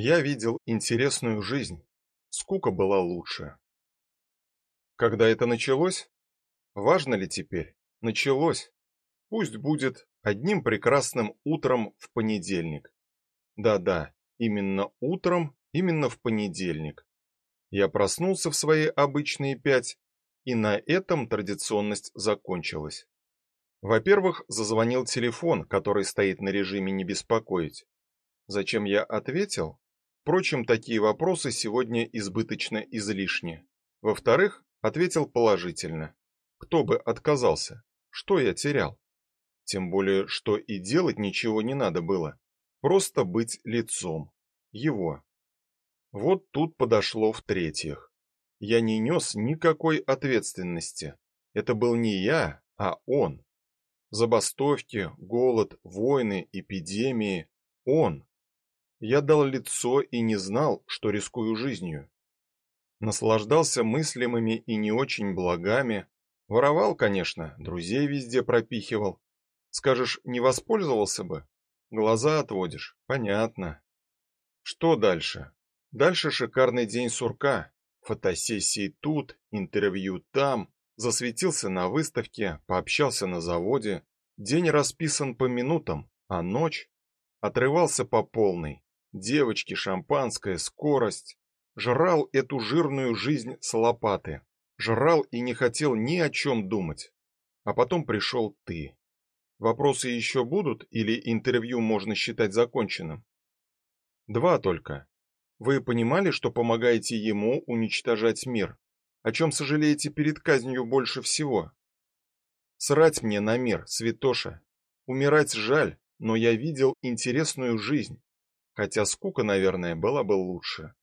Я видел интересную жизнь. Скука была лучше. Когда это началось? Важно ли теперь? Началось. Пусть будет одним прекрасным утром в понедельник. Да-да, именно утром, именно в понедельник. Я проснулся в свои обычные пять, и на этом традиционность закончилась. Во-первых, зазвонил телефон, который стоит на режиме не беспокоить. Зачем я ответил? Впрочем, такие вопросы сегодня избыточно излишни. Во-вторых, ответил положительно. Кто бы отказался? Что я терял? Тем более, что и делать ничего не надо было. Просто быть лицом. Его. Вот тут подошло в-третьих. Я не нес никакой ответственности. Это был не я, а он. Забастовки, голод, войны, эпидемии. Он. Я дал лицо и не знал, что рискую жизнью. Наслаждался мыслимыми и не очень благами. Воровал, конечно, друзей везде пропихивал. Скажешь, не воспользовался бы? Глаза отводишь. Понятно. Что дальше? Дальше шикарный день сурка. Фотосессии тут, интервью там, засветился на выставке, пообщался на заводе. День расписан по минутам, а ночь отрывался по полной. Девочки, шампанское, скорость. Жрал эту жирную жизнь с лопаты. Жрал и не хотел ни о чем думать. А потом пришел ты. Вопросы еще будут или интервью можно считать законченным? Два только. Вы понимали, что помогаете ему уничтожать мир? О чем сожалеете перед казнью больше всего? Срать мне на мир, святоша. Умирать жаль, но я видел интересную жизнь. Хотя скука, наверное, была бы лучше.